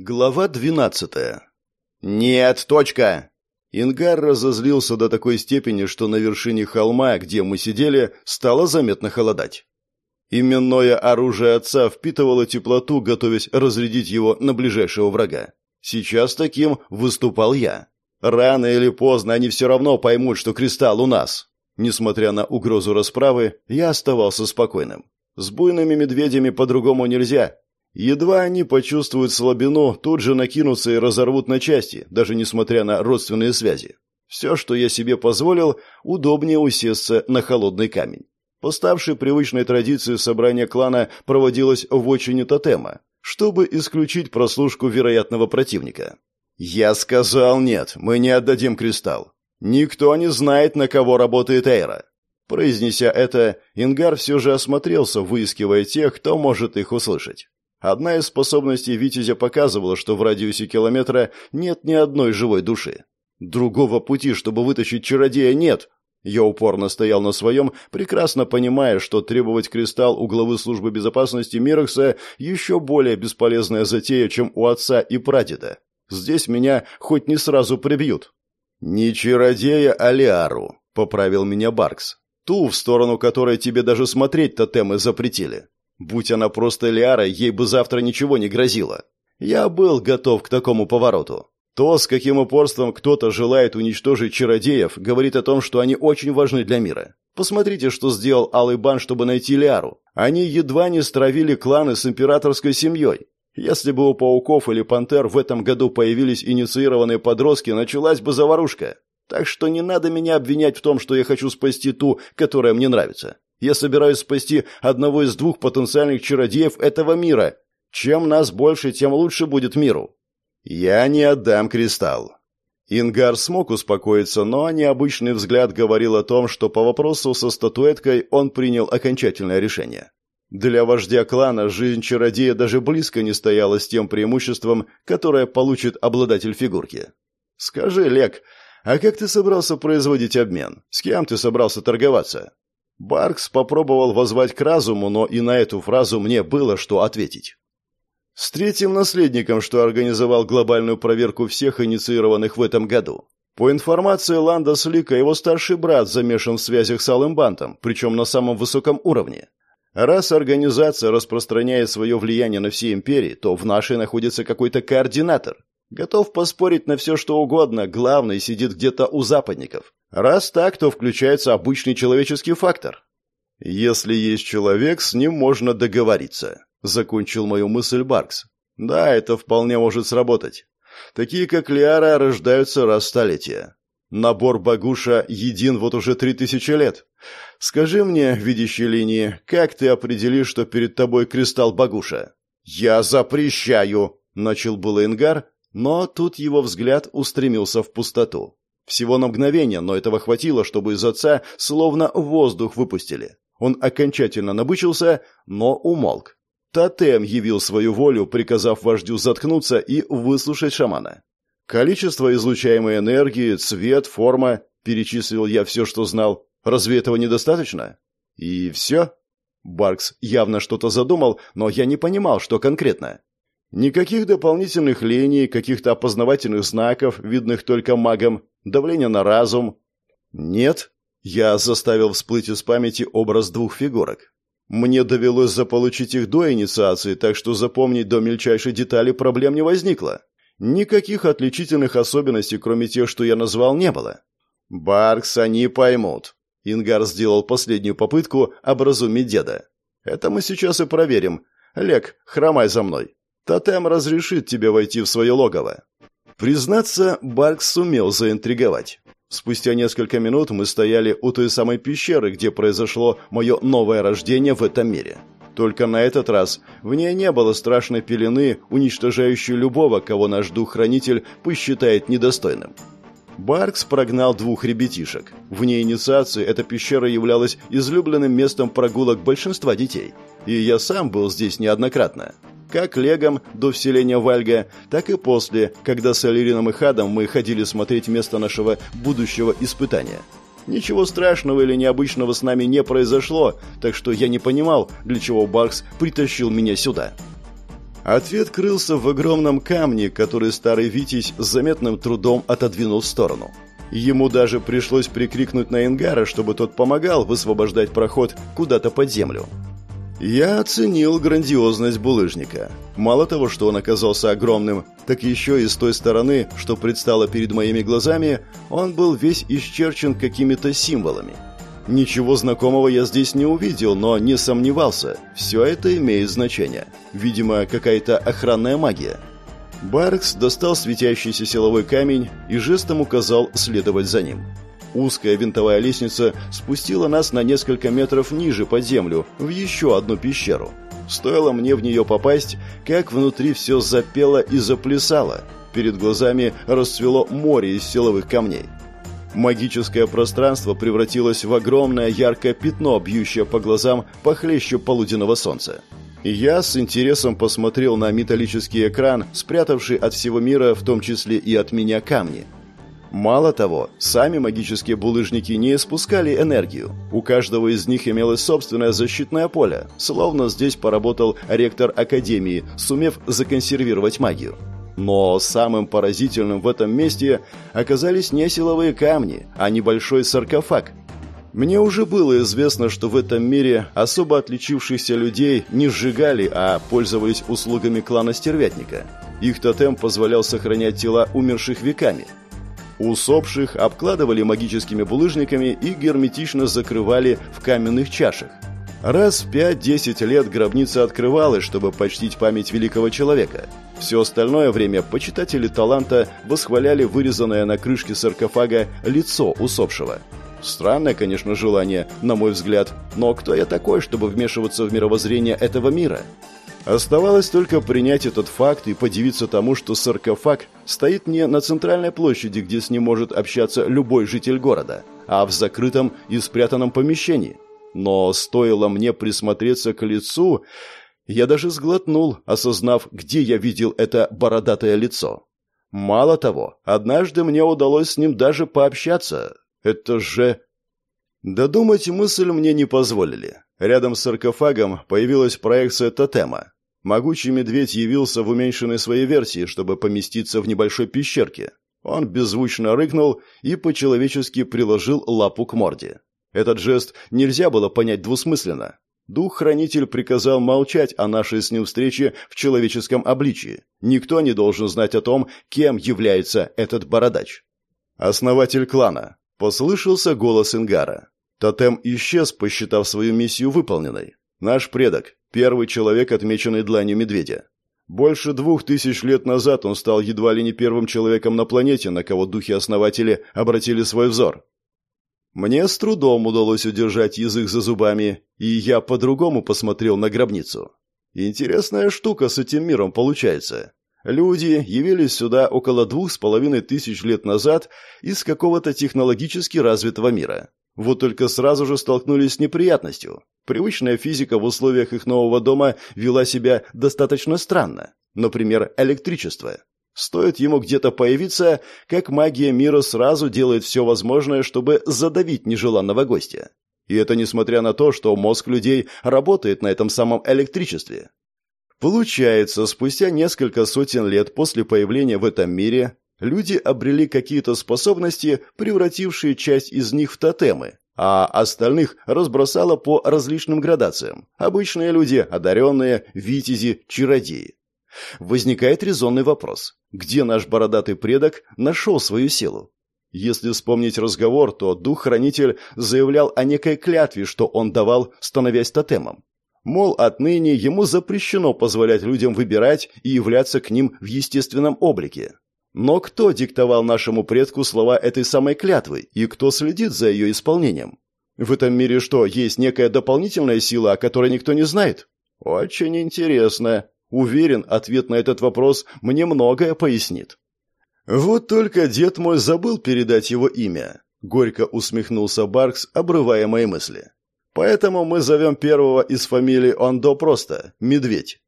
Глава двенадцатая. «Нет, точка!» Ингар разозлился до такой степени, что на вершине холма, где мы сидели, стало заметно холодать. Именное оружие отца впитывало теплоту, готовясь разрядить его на ближайшего врага. Сейчас таким выступал я. Рано или поздно они все равно поймут, что кристалл у нас. Несмотря на угрозу расправы, я оставался спокойным. С буйными медведями по-другому нельзя, Едва они почувствуют слабину, тут же накинутся и разорвут на части, даже несмотря на родственные связи. Все, что я себе позволил, удобнее усесться на холодный камень. Поставшей привычной традицией собрание клана проводилось в очине тотема, чтобы исключить прослушку вероятного противника. «Я сказал нет, мы не отдадим кристалл. Никто не знает, на кого работает Эйра». Произнеся это, Ингар все же осмотрелся, выискивая тех, кто может их услышать. Одна из способностей Витязя показывала, что в радиусе километра нет ни одной живой души. Другого пути, чтобы вытащить чародея, нет. Я упорно стоял на своем, прекрасно понимая, что требовать кристалл у главы службы безопасности Мирокса еще более бесполезная затея, чем у отца и прадеда. Здесь меня хоть не сразу прибьют. «Не чародея, а Лиару», — поправил меня Баркс. «Ту, в сторону которой тебе даже смотреть тотемы запретили. Будь она просто Лиара, ей бы завтра ничего не грозило. Я был готов к такому повороту. То, с каким упорством кто-то желает уничтожить чародеев, говорит о том, что они очень важны для мира. Посмотрите, что сделал Алый Бан, чтобы найти Лиару. Они едва не стравили кланы с императорской семьей. Если бы у пауков или пантер в этом году появились инициированные подростки, началась бы заварушка. Так что не надо меня обвинять в том, что я хочу спасти ту, которая мне нравится. Я собираюсь спасти одного из двух потенциальных чародеев этого мира. Чем нас больше, тем лучше будет миру. Я не отдам кристалл. Ингар смог успокоиться, но необычный взгляд говорил о том, что по вопросу со статуэткой он принял окончательное решение. Для вождя клана жизнь чародея даже близко не стояла с тем преимуществом, которое получит обладатель фигурки. «Скажи, Лек, а как ты собрался производить обмен? С кем ты собрался торговаться?» Баркс попробовал возвать к разуму, но и на эту фразу мне было что ответить. С третьим наследником, что организовал глобальную проверку всех инициированных в этом году. По информации Ланда Слика, его старший брат замешан в связях с Алым Бантом, причем на самом высоком уровне. Раз организация распространяет свое влияние на все империи, то в нашей находится какой-то координатор. Готов поспорить на все, что угодно, главный сидит где-то у западников. Раз так, то включается обычный человеческий фактор. Если есть человек, с ним можно договориться, закончил мою мысль Баркс. Да, это вполне может сработать. Такие, как Лиара, рождаются раз в столетие. Набор Багуша един вот уже три тысячи лет. Скажи мне, видящей линии, как ты определишь, что перед тобой кристалл Багуша? Я запрещаю, начал было Ингар, но тут его взгляд устремился в пустоту. Всего на мгновение, но этого хватило, чтобы из отца словно воздух выпустили. Он окончательно набычился, но умолк. Тотем явил свою волю, приказав вождю заткнуться и выслушать шамана. Количество излучаемой энергии, цвет, форма, перечислил я все, что знал. Разве этого недостаточно? И все? Баркс явно что-то задумал, но я не понимал, что конкретно. Никаких дополнительных линий, каких-то опознавательных знаков, видных только магам, давления на разум. Нет, я заставил всплыть из памяти образ двух фигурок. Мне довелось заполучить их до инициации, так что запомнить до мельчайшей детали проблем не возникло. Никаких отличительных особенностей, кроме тех, что я назвал, не было. «Баркс они поймут». Ингар сделал последнюю попытку образумить деда. «Это мы сейчас и проверим. Лек, хромай за мной». Тотем разрешит тебе войти в свое логово». Признаться, Барк сумел заинтриговать. Спустя несколько минут мы стояли у той самой пещеры, где произошло мое новое рождение в этом мире. Только на этот раз в ней не было страшной пелены, уничтожающей любого, кого наш дух-хранитель посчитает недостойным. Баркс прогнал двух ребятишек. Вне инициации эта пещера являлась излюбленным местом прогулок большинства детей. И я сам был здесь неоднократно. Как легом до вселения Вальга, так и после, когда с Алирином и Хадом мы ходили смотреть место нашего будущего испытания. Ничего страшного или необычного с нами не произошло, так что я не понимал, для чего Баркс притащил меня сюда. Ответ крылся в огромном камне, который старый Витязь с заметным трудом отодвинул в сторону. Ему даже пришлось прикрикнуть на Ингара, чтобы тот помогал высвобождать проход куда-то под землю. Я оценил грандиозность булыжника. Мало того, что он оказался огромным, так еще и с той стороны, что предстало перед моими глазами, он был весь исчерчен какими-то символами. Ничего знакомого я здесь не увидел, но не сомневался. Все это имеет значение. Видимо, какая-то охранная магия. Баркс достал светящийся силовой камень и жестом указал следовать за ним. Узкая винтовая лестница спустила нас на несколько метров ниже под землю, в еще одну пещеру. Стоило мне в нее попасть, как внутри все запело и заплясало. Перед глазами расцвело море из силовых камней. Магическое пространство превратилось в огромное яркое пятно, бьющее по глазам похлеще полуденного солнца. Я с интересом посмотрел на металлический экран, спрятавший от всего мира, в том числе и от меня, камни. Мало того, сами магические булыжники не испускали энергию. У каждого из них имелось собственное защитное поле, словно здесь поработал ректор Академии, сумев законсервировать магию. Но самым поразительным в этом месте оказались не силовые камни, а небольшой саркофаг. Мне уже было известно, что в этом мире особо отличившихся людей не сжигали, а пользовались услугами клана Стервятника. Их тотем позволял сохранять тела умерших веками. Усопших обкладывали магическими булыжниками и герметично закрывали в каменных чашах. Раз в 5-10 лет гробница открывалась, чтобы почтить память великого человека. Все остальное время почитатели таланта восхваляли вырезанное на крышке саркофага лицо усопшего. Странное, конечно, желание, на мой взгляд, но кто я такой, чтобы вмешиваться в мировоззрение этого мира? Оставалось только принять этот факт и подивиться тому, что саркофаг стоит не на центральной площади, где с ним может общаться любой житель города, а в закрытом и спрятанном помещении – но стоило мне присмотреться к лицу, я даже сглотнул, осознав, где я видел это бородатое лицо. Мало того, однажды мне удалось с ним даже пообщаться. Это же... Додумать мысль мне не позволили. Рядом с саркофагом появилась проекция тотема. Могучий медведь явился в уменьшенной своей версии, чтобы поместиться в небольшой пещерке. Он беззвучно рыкнул и по-человечески приложил лапу к морде. Этот жест нельзя было понять двусмысленно. Дух-хранитель приказал молчать о нашей с ним встрече в человеческом обличии. Никто не должен знать о том, кем является этот бородач. «Основатель клана», — послышался голос Ингара. Тотем исчез, посчитав свою миссию выполненной. Наш предок, первый человек, отмеченный дланью медведя. Больше двух тысяч лет назад он стал едва ли не первым человеком на планете, на кого духи-основатели обратили свой взор. Мне с трудом удалось удержать язык за зубами, и я по-другому посмотрел на гробницу. Интересная штука с этим миром получается. Люди явились сюда около двух с половиной тысяч лет назад из какого-то технологически развитого мира. Вот только сразу же столкнулись с неприятностью. Привычная физика в условиях их нового дома вела себя достаточно странно. Например, электричество. Стоит ему где-то появиться, как магия мира сразу делает все возможное, чтобы задавить нежеланного гостя. И это несмотря на то, что мозг людей работает на этом самом электричестве. Получается, спустя несколько сотен лет после появления в этом мире люди обрели какие-то способности, превратившие часть из них в тотемы, а остальных разбросало по различным градациям. Обычные люди, одаренные, витязи, чародеи. Возникает резонный вопрос. Где наш бородатый предок нашел свою силу? Если вспомнить разговор, то дух-хранитель заявлял о некой клятве, что он давал, становясь тотемом. Мол, отныне ему запрещено позволять людям выбирать и являться к ним в естественном облике. Но кто диктовал нашему предку слова этой самой клятвы, и кто следит за ее исполнением? В этом мире что, есть некая дополнительная сила, о которой никто не знает? Очень интересно. Уверен, ответ на этот вопрос мне многое пояснит. Вот только дед мой забыл передать его имя. Горько усмехнулся Баркс, обрывая мои мысли. Поэтому мы зовем первого из фамилии Ондо просто – Медведь.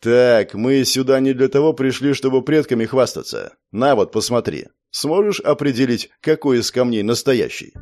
Так, мы сюда не для того пришли, чтобы предками хвастаться. На вот, посмотри. Сможешь определить, какой из камней настоящий?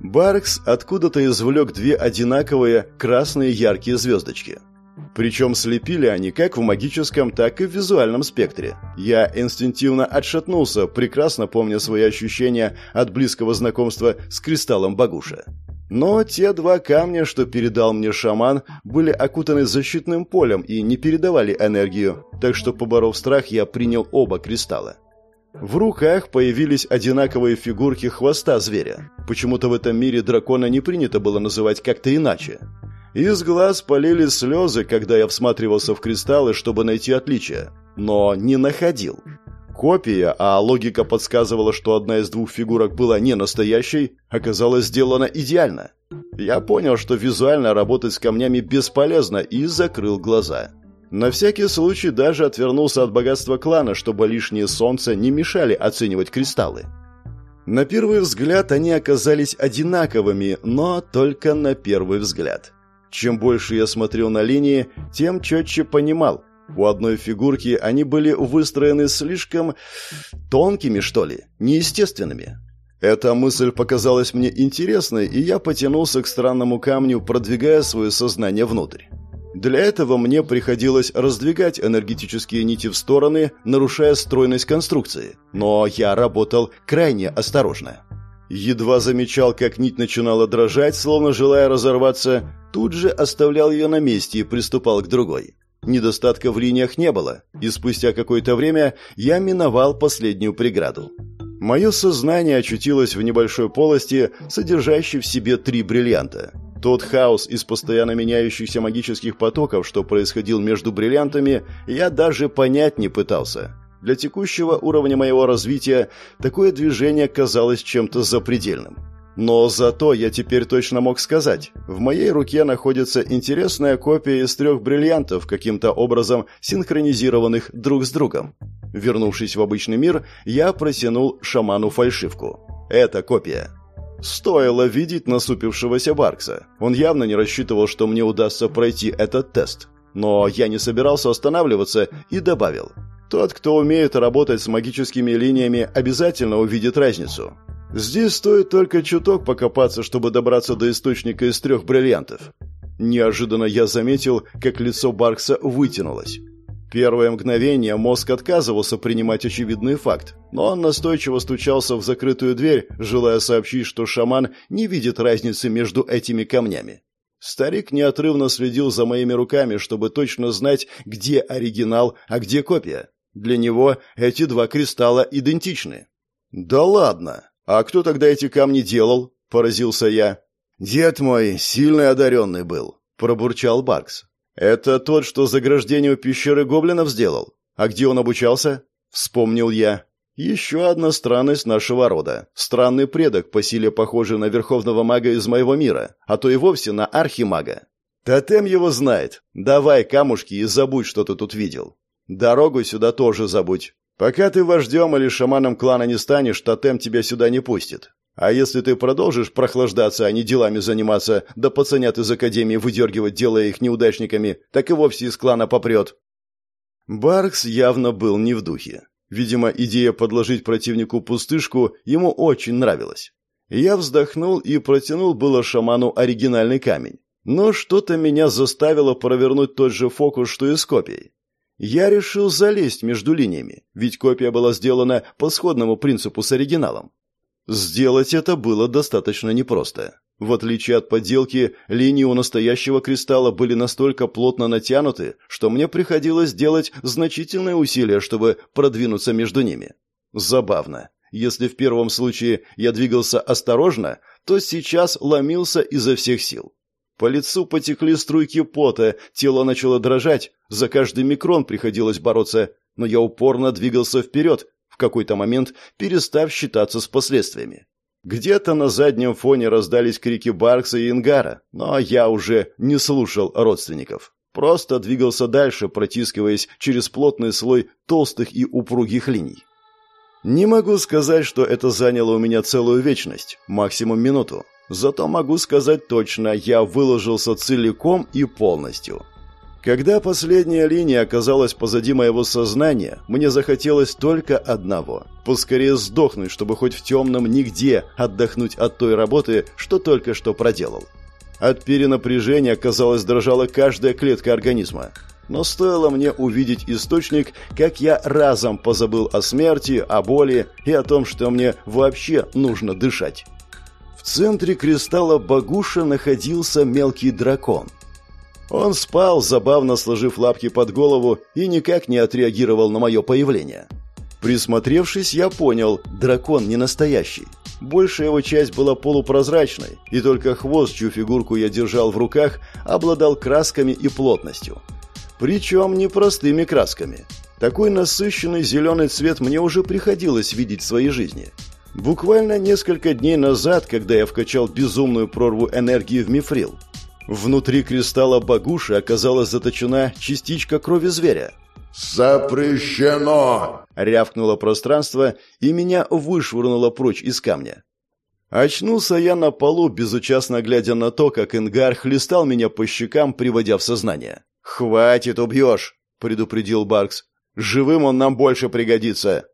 Баркс откуда-то извлек две одинаковые красные яркие звездочки – Причем слепили они как в магическом, так и в визуальном спектре. Я инстинктивно отшатнулся, прекрасно помня свои ощущения от близкого знакомства с кристаллом Багуша. Но те два камня, что передал мне шаман, были окутаны защитным полем и не передавали энергию, так что, поборов страх, я принял оба кристалла. В руках появились одинаковые фигурки хвоста зверя. Почему-то в этом мире дракона не принято было называть как-то иначе. Из глаз полили слезы, когда я всматривался в кристаллы, чтобы найти отличия, но не находил. Копия, а логика подсказывала, что одна из двух фигурок была не настоящей, оказалась сделана идеально. Я понял, что визуально работать с камнями бесполезно и закрыл глаза. На всякий случай даже отвернулся от богатства клана, чтобы лишние солнца не мешали оценивать кристаллы. На первый взгляд они оказались одинаковыми, но только на первый взгляд. Чем больше я смотрел на линии, тем четче понимал, у одной фигурки они были выстроены слишком тонкими, что ли, неестественными. Эта мысль показалась мне интересной, и я потянулся к странному камню, продвигая свое сознание внутрь. Для этого мне приходилось раздвигать энергетические нити в стороны, нарушая стройность конструкции. Но я работал крайне осторожно. Едва замечал, как нить начинала дрожать, словно желая разорваться, тут же оставлял ее на месте и приступал к другой. Недостатка в линиях не было, и спустя какое-то время я миновал последнюю преграду. Мое сознание очутилось в небольшой полости, содержащей в себе три бриллианта. Тот хаос из постоянно меняющихся магических потоков, что происходил между бриллиантами, я даже понять не пытался. Для текущего уровня моего развития такое движение казалось чем-то запредельным. Но зато я теперь точно мог сказать, в моей руке находится интересная копия из трех бриллиантов, каким-то образом синхронизированных друг с другом. Вернувшись в обычный мир, я протянул шаману фальшивку. Это копия. Стоило видеть насупившегося Баркса. Он явно не рассчитывал, что мне удастся пройти этот тест. Но я не собирался останавливаться и добавил. Тот, кто умеет работать с магическими линиями, обязательно увидит разницу. Здесь стоит только чуток покопаться, чтобы добраться до источника из трех бриллиантов. Неожиданно я заметил, как лицо Баркса вытянулось. Первое мгновение мозг отказывался принимать очевидный факт, но он настойчиво стучался в закрытую дверь, желая сообщить, что шаман не видит разницы между этими камнями. Старик неотрывно следил за моими руками, чтобы точно знать, где оригинал, а где копия. Для него эти два кристалла идентичны. «Да ладно!» «А кто тогда эти камни делал?» – поразился я. «Дед мой сильно одаренный был», – пробурчал Бакс. «Это тот, что заграждение пещеры гоблинов сделал? А где он обучался?» – вспомнил я. «Еще одна странность нашего рода. Странный предок, по силе похожий на верховного мага из моего мира, а то и вовсе на архимага. Тотем его знает. Давай камушки и забудь, что ты тут видел. Дорогу сюда тоже забудь. Пока ты вождем или шаманом клана не станешь, тотем тебя сюда не пустит. А если ты продолжишь прохлаждаться, а не делами заниматься, да пацанят из академии выдергивать, делая их неудачниками, так и вовсе из клана попрет». Баркс явно был не в духе. Видимо, идея подложить противнику пустышку ему очень нравилась. Я вздохнул и протянул было шаману оригинальный камень. Но что-то меня заставило провернуть тот же фокус, что и с копией. Я решил залезть между линиями, ведь копия была сделана по сходному принципу с оригиналом. Сделать это было достаточно непросто. В отличие от подделки, линии у настоящего кристалла были настолько плотно натянуты, что мне приходилось делать значительные усилия, чтобы продвинуться между ними. Забавно. Если в первом случае я двигался осторожно, то сейчас ломился изо всех сил. По лицу потекли струйки пота, тело начало дрожать, за каждый микрон приходилось бороться, но я упорно двигался вперед, в какой-то момент перестав считаться с последствиями. Где-то на заднем фоне раздались крики Баркса и Ингара, но я уже не слушал родственников. Просто двигался дальше, протискиваясь через плотный слой толстых и упругих линий. Не могу сказать, что это заняло у меня целую вечность, максимум минуту. Зато могу сказать точно, я выложился целиком и полностью. Когда последняя линия оказалась позади моего сознания, мне захотелось только одного – поскорее сдохнуть, чтобы хоть в темном нигде отдохнуть от той работы, что только что проделал. От перенапряжения, казалось, дрожала каждая клетка организма. Но стоило мне увидеть источник, как я разом позабыл о смерти, о боли и о том, что мне вообще нужно дышать. Центре кристалла Багуша находился мелкий дракон. Он спал, забавно сложив лапки под голову, и никак не отреагировал на мое появление. Присмотревшись, я понял, дракон не настоящий. Большая его часть была полупрозрачной, и только хвост, чью фигурку я держал в руках, обладал красками и плотностью. Причем не простыми красками. Такой насыщенный зеленый цвет мне уже приходилось видеть в своей жизни. Буквально несколько дней назад, когда я вкачал безумную прорву энергии в мифрил, внутри кристалла Багуши оказалась заточена частичка крови зверя. «Запрещено!» — рявкнуло пространство, и меня вышвырнуло прочь из камня. Очнулся я на полу, безучастно глядя на то, как Ингар хлестал меня по щекам, приводя в сознание. «Хватит, убьешь!» — предупредил Баркс. «Живым он нам больше пригодится!»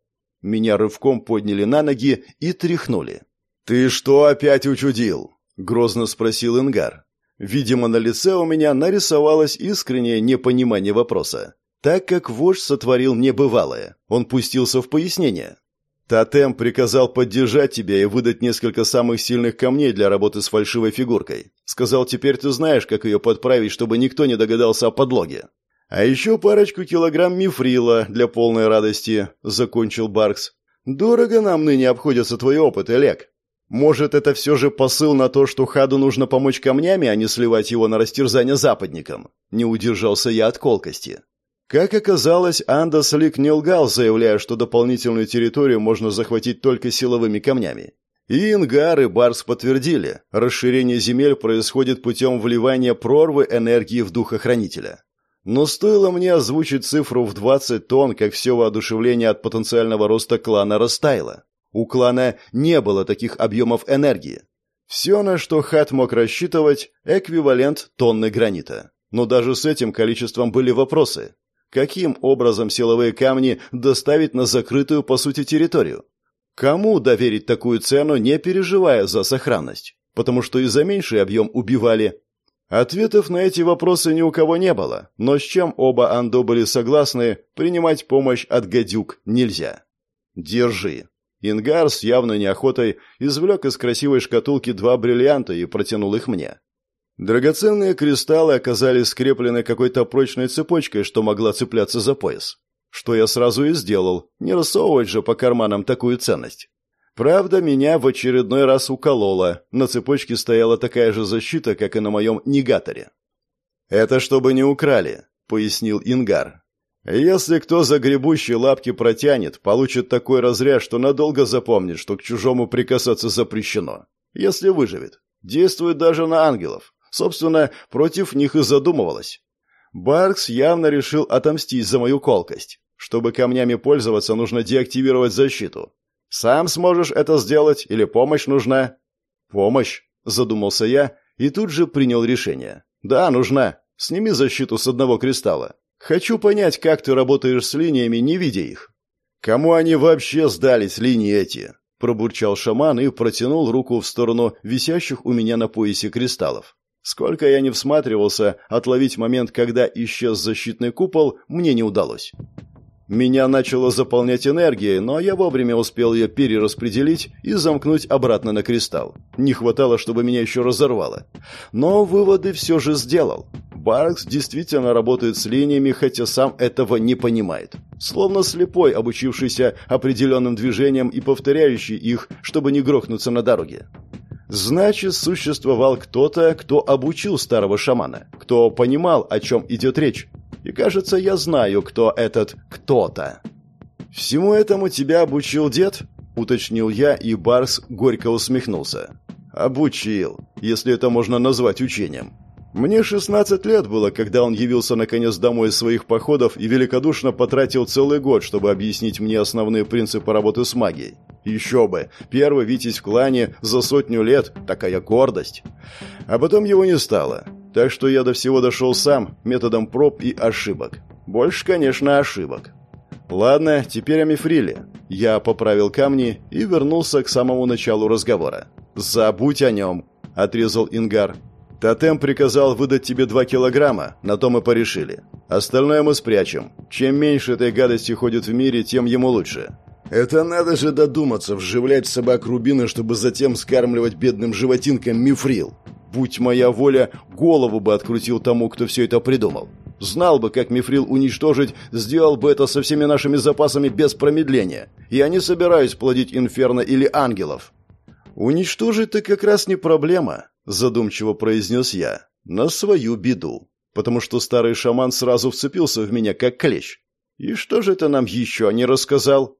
Меня рывком подняли на ноги и тряхнули. «Ты что опять учудил?» — грозно спросил Ингар. Видимо, на лице у меня нарисовалось искреннее непонимание вопроса. Так как вождь сотворил небывалое, он пустился в пояснение. Тотем приказал поддержать тебя и выдать несколько самых сильных камней для работы с фальшивой фигуркой. Сказал, теперь ты знаешь, как ее подправить, чтобы никто не догадался о подлоге. А еще парочку килограмм мифрила для полной радости, закончил Баркс. Дорого нам ныне обходятся твои опыты, Олег. Может, это все же посыл на то, что Хаду нужно помочь камнями, а не сливать его на растерзание западникам? Не удержался я от колкости. Как оказалось, Андас Лик не лгал, заявляя, что дополнительную территорию можно захватить только силовыми камнями. И Ингар и Барс подтвердили, расширение земель происходит путем вливания прорвы энергии в духохранителя. Но стоило мне озвучить цифру в 20 тонн, как все воодушевление от потенциального роста клана растаяло. У клана не было таких объемов энергии. Все, на что Хат мог рассчитывать, эквивалент тонны гранита. Но даже с этим количеством были вопросы. Каким образом силовые камни доставить на закрытую, по сути, территорию? Кому доверить такую цену, не переживая за сохранность? Потому что и за меньший объем убивали. Ответов на эти вопросы ни у кого не было, но с чем оба Андо были согласны, принимать помощь от гадюк нельзя. «Держи». Ингар с явной неохотой извлек из красивой шкатулки два бриллианта и протянул их мне. Драгоценные кристаллы оказались скреплены какой-то прочной цепочкой, что могла цепляться за пояс. Что я сразу и сделал, не рассовывать же по карманам такую ценность. Правда, меня в очередной раз укололо. На цепочке стояла такая же защита, как и на моем негаторе. «Это чтобы не украли», — пояснил Ингар. «Если кто за гребущие лапки протянет, получит такой разряд, что надолго запомнит, что к чужому прикасаться запрещено. Если выживет. Действует даже на ангелов. Собственно, против них и задумывалась. Баркс явно решил отомстить за мою колкость. Чтобы камнями пользоваться, нужно деактивировать защиту. Сам сможешь это сделать или помощь нужна? Помощь, задумался я и тут же принял решение. Да, нужна. Сними защиту с одного кристалла. Хочу понять, как ты работаешь с линиями, не видя их. Кому они вообще сдались, линии эти? Пробурчал шаман и протянул руку в сторону висящих у меня на поясе кристаллов. Сколько я не всматривался, отловить момент, когда исчез защитный купол, мне не удалось. Меня начало заполнять энергией, но я вовремя успел ее перераспределить и замкнуть обратно на кристалл. Не хватало, чтобы меня еще разорвало. Но выводы все же сделал. Баркс действительно работает с линиями, хотя сам этого не понимает. Словно слепой, обучившийся определенным движениям и повторяющий их, чтобы не грохнуться на дороге. Значит, существовал кто-то, кто обучил старого шамана, кто понимал, о чем идет речь. И кажется, я знаю, кто этот кто-то. «Всему этому тебя обучил дед?» – уточнил я, и Барс горько усмехнулся. «Обучил, если это можно назвать учением. Мне 16 лет было, когда он явился наконец домой из своих походов и великодушно потратил целый год, чтобы объяснить мне основные принципы работы с магией. Еще бы, первый Витязь в клане за сотню лет, такая гордость. А потом его не стало. Так что я до всего дошел сам, методом проб и ошибок. Больше, конечно, ошибок. Ладно, теперь о мифриле. Я поправил камни и вернулся к самому началу разговора. «Забудь о нем», — отрезал Ингар. Тотем приказал выдать тебе два килограмма, на то мы порешили. Остальное мы спрячем. Чем меньше этой гадости ходит в мире, тем ему лучше. Это надо же додуматься, вживлять в собак рубины, чтобы затем скармливать бедным животинкам мифрил. Будь моя воля, голову бы открутил тому, кто все это придумал. Знал бы, как мифрил уничтожить, сделал бы это со всеми нашими запасами без промедления. Я не собираюсь плодить инферно или ангелов. Уничтожить-то как раз не проблема, задумчиво произнес я. На свою беду. Потому что старый шаман сразу вцепился в меня, как клещ. И что же это нам еще не рассказал?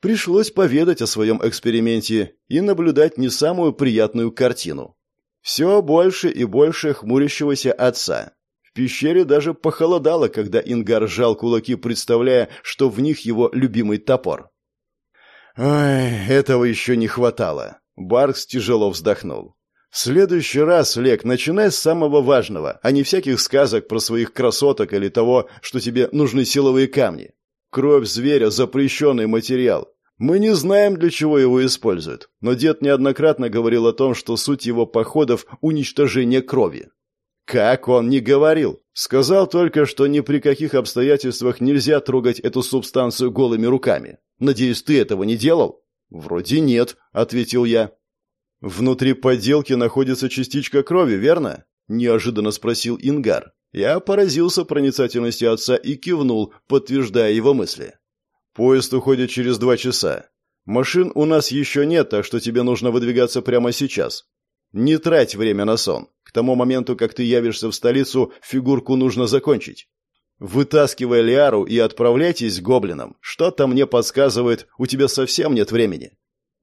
Пришлось поведать о своем эксперименте и наблюдать не самую приятную картину. Все больше и больше хмурящегося отца. В пещере даже похолодало, когда Ингар сжал кулаки, представляя, что в них его любимый топор. «Ой, этого еще не хватало», — Баркс тяжело вздохнул. «В следующий раз, Лек, начинай с самого важного, а не всяких сказок про своих красоток или того, что тебе нужны силовые камни. Кровь зверя – запрещенный материал. Мы не знаем, для чего его используют, но дед неоднократно говорил о том, что суть его походов – уничтожение крови. Как он не говорил? Сказал только, что ни при каких обстоятельствах нельзя трогать эту субстанцию голыми руками. Надеюсь, ты этого не делал? Вроде нет, ответил я. Внутри подделки находится частичка крови, верно? Неожиданно спросил Ингар. Я поразился проницательности отца и кивнул, подтверждая его мысли. «Поезд уходит через два часа. Машин у нас еще нет, так что тебе нужно выдвигаться прямо сейчас. Не трать время на сон. К тому моменту, как ты явишься в столицу, фигурку нужно закончить. Вытаскивай Лиару и отправляйтесь к гоблинам. Что-то мне подсказывает, у тебя совсем нет времени.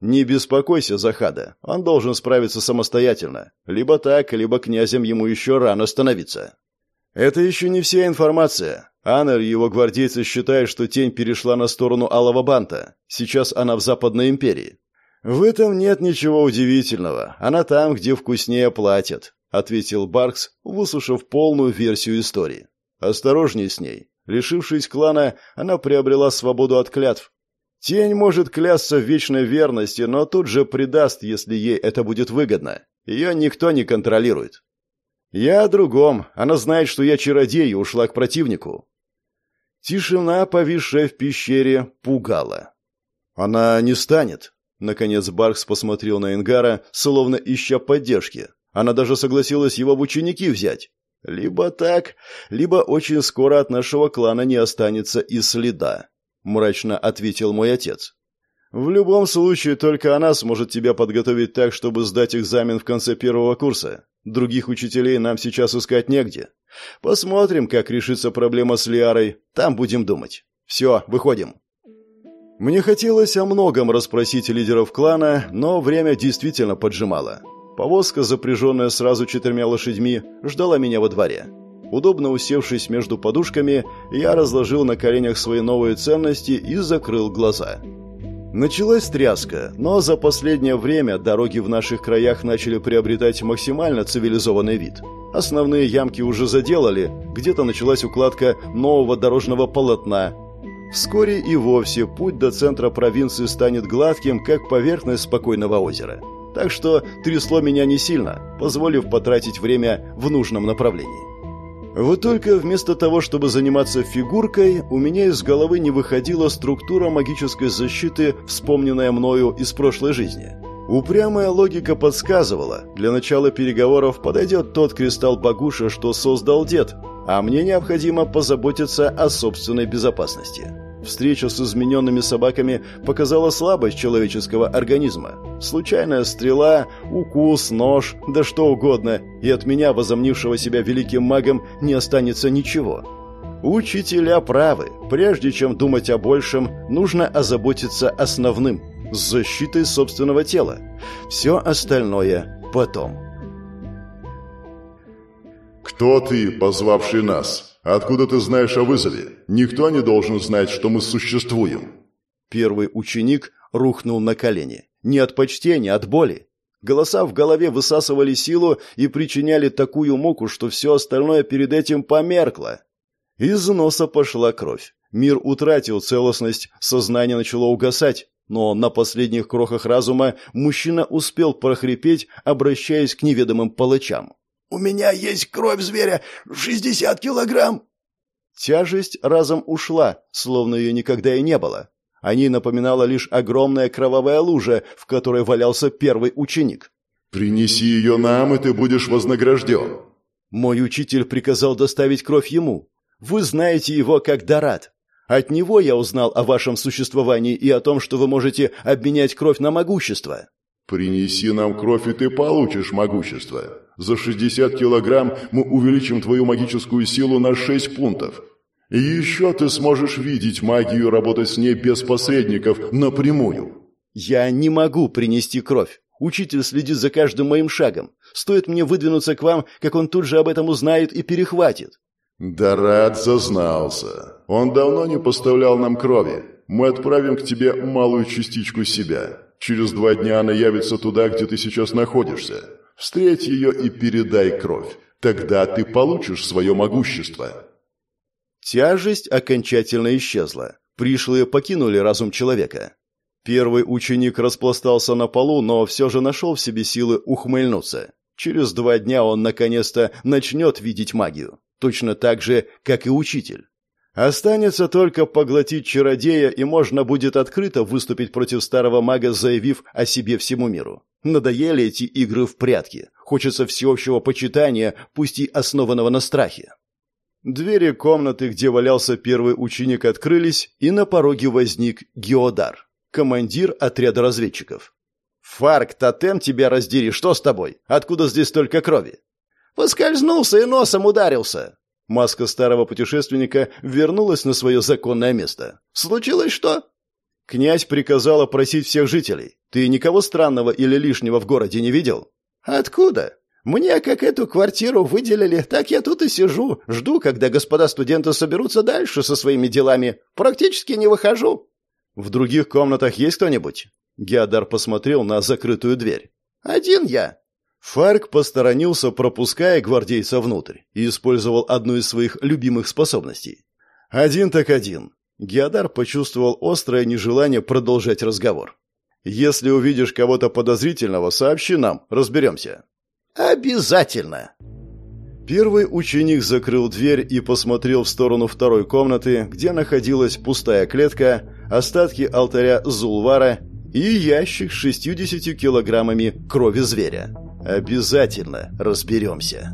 Не беспокойся за Хада, он должен справиться самостоятельно. Либо так, либо князем ему еще рано становиться». Это еще не вся информация. Аннер и его гвардейцы считают, что тень перешла на сторону Алого Банта. Сейчас она в Западной империи. В этом нет ничего удивительного. Она там, где вкуснее платят, ответил Баркс, выслушав полную версию истории. Осторожней с ней. Лишившись клана, она приобрела свободу от клятв. Тень может клясться в вечной верности, но тут же предаст, если ей это будет выгодно. Ее никто не контролирует. «Я о другом. Она знает, что я чародей и ушла к противнику». Тишина, повисшая в пещере, пугала. «Она не станет». Наконец Баркс посмотрел на Ингара, словно ища поддержки. Она даже согласилась его в ученики взять. «Либо так, либо очень скоро от нашего клана не останется и следа», — мрачно ответил мой отец. «В любом случае, только она сможет тебя подготовить так, чтобы сдать экзамен в конце первого курса. Других учителей нам сейчас искать негде. Посмотрим, как решится проблема с Лиарой. Там будем думать. Все, выходим. Мне хотелось о многом расспросить лидеров клана, но время действительно поджимало. Повозка, запряженная сразу четырьмя лошадьми, ждала меня во дворе. Удобно усевшись между подушками, я разложил на коленях свои новые ценности и закрыл глаза. Началась тряска, но за последнее время дороги в наших краях начали приобретать максимально цивилизованный вид. Основные ямки уже заделали, где-то началась укладка нового дорожного полотна. Вскоре и вовсе путь до центра провинции станет гладким, как поверхность спокойного озера. Так что трясло меня не сильно, позволив потратить время в нужном направлении. Вот только вместо того, чтобы заниматься фигуркой, у меня из головы не выходила структура магической защиты, вспомненная мною из прошлой жизни. Упрямая логика подсказывала, для начала переговоров подойдет тот кристалл Багуша, что создал дед, а мне необходимо позаботиться о собственной безопасности. Встреча с измененными собаками показала слабость человеческого организма. Случайная стрела, укус, нож, да что угодно, и от меня, возомнившего себя великим магом, не останется ничего. Учителя правы. Прежде чем думать о большем, нужно озаботиться основным – защитой собственного тела. Все остальное потом. «Кто ты, позвавший нас?» Откуда ты знаешь о вызове? Никто не должен знать, что мы существуем. Первый ученик рухнул на колени. Не от почтения, от боли. Голоса в голове высасывали силу и причиняли такую муку, что все остальное перед этим померкло. Из носа пошла кровь. Мир утратил целостность, сознание начало угасать, но на последних крохах разума мужчина успел прохрипеть, обращаясь к неведомым палачам. «У меня есть кровь зверя, шестьдесят килограмм!» Тяжесть разом ушла, словно ее никогда и не было. О ней напоминала лишь огромная кровавая лужа, в которой валялся первый ученик. «Принеси ее нам, и ты будешь вознагражден». Мой учитель приказал доставить кровь ему. Вы знаете его как Дарат. От него я узнал о вашем существовании и о том, что вы можете обменять кровь на могущество. «Принеси нам кровь, и ты получишь могущество. За 60 килограмм мы увеличим твою магическую силу на 6 пунктов. И еще ты сможешь видеть магию работать с ней без посредников напрямую». «Я не могу принести кровь. Учитель следит за каждым моим шагом. Стоит мне выдвинуться к вам, как он тут же об этом узнает и перехватит». «Дарат зазнался. Он давно не поставлял нам крови. Мы отправим к тебе малую частичку себя. Через два дня она явится туда, где ты сейчас находишься. Встреть ее и передай кровь. Тогда ты получишь свое могущество». Тяжесть окончательно исчезла. Пришлые покинули разум человека. Первый ученик распластался на полу, но все же нашел в себе силы ухмыльнуться. Через два дня он наконец-то начнет видеть магию. Точно так же, как и учитель. Останется только поглотить чародея, и можно будет открыто выступить против старого мага, заявив о себе всему миру. Надоели эти игры в прятки. Хочется всеобщего почитания, пусть и основанного на страхе. Двери комнаты, где валялся первый ученик, открылись, и на пороге возник Геодар командир отряда разведчиков. «Фарк, тотем тебя раздери, что с тобой? Откуда здесь столько крови?» «Поскользнулся и носом ударился». Маска старого путешественника вернулась на свое законное место. «Случилось что?» «Князь приказал опросить всех жителей. Ты никого странного или лишнего в городе не видел?» «Откуда? Мне как эту квартиру выделили, так я тут и сижу, жду, когда господа студенты соберутся дальше со своими делами. Практически не выхожу». «В других комнатах есть кто-нибудь?» Геодар посмотрел на закрытую дверь. «Один я». Фарк посторонился, пропуская гвардейца внутрь, и использовал одну из своих любимых способностей. «Один так один». Геодар почувствовал острое нежелание продолжать разговор. «Если увидишь кого-то подозрительного, сообщи нам, разберемся». «Обязательно!» Первый ученик закрыл дверь и посмотрел в сторону второй комнаты, где находилась пустая клетка, остатки алтаря Зулвара и ящик с 60 килограммами крови зверя. Обязательно разберемся.